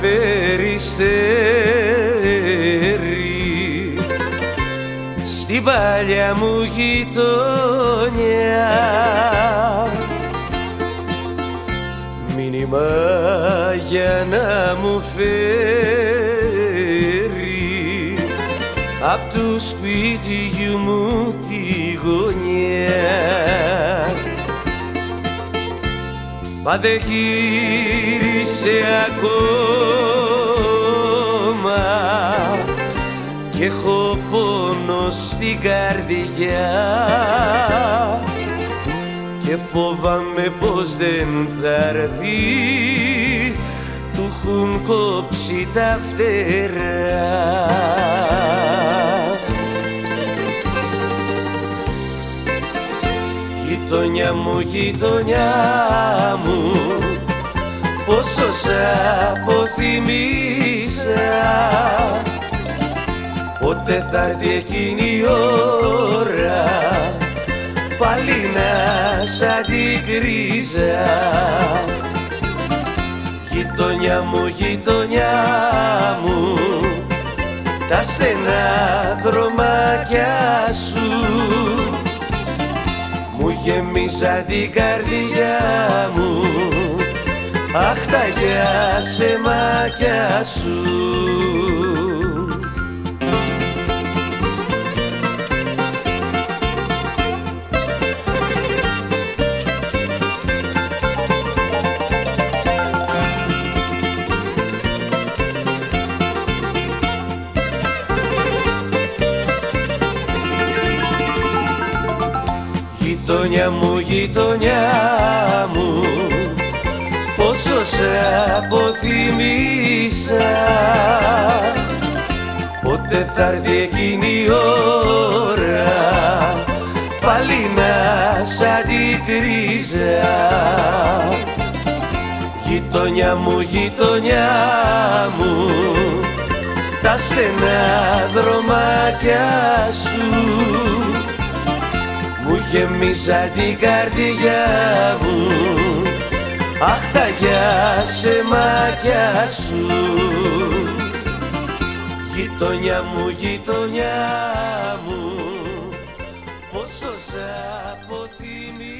περιστέρι στην παλιά μου γειτονιά. Μήνυμα για να μου φέρει. Απ' του σπίτιου μου τη γωνιά Μα δεν γύρισε ακόμα. Κι έχω πόνο στην καρδιά. Και φοβάμαι πως δεν θα έρθει. Του έχουν κόψει τα φτερά Γειτονιά μου, γειτονιά μου. Πόσο σ' αποθυμίσα Πότε θα έρθει εκείνη η ώρα πάλι να σ' αντικρίζα Γειτονιά μου, γειτονιά μου τα στενά δρομάκια σου. μου γεμίσαν την καρδιά μου. Αχ τα γεια σε μάκια σου Γειτονιά μου, γειτονιά μου Πόσο σε αποθυμίσα Πότε θα έρθει εκείνη η ώρα Πάλι να σ' αντικρίζα. Γειτονιά μου, γειτονιά μου Τα στενά δρομάκια σου μου γεμίσα την καρδιά μου. Αχ τα σε μάτια σου. Γειτονιά μου, γειτονιά μου Πόσο σ' αποτιμήσω.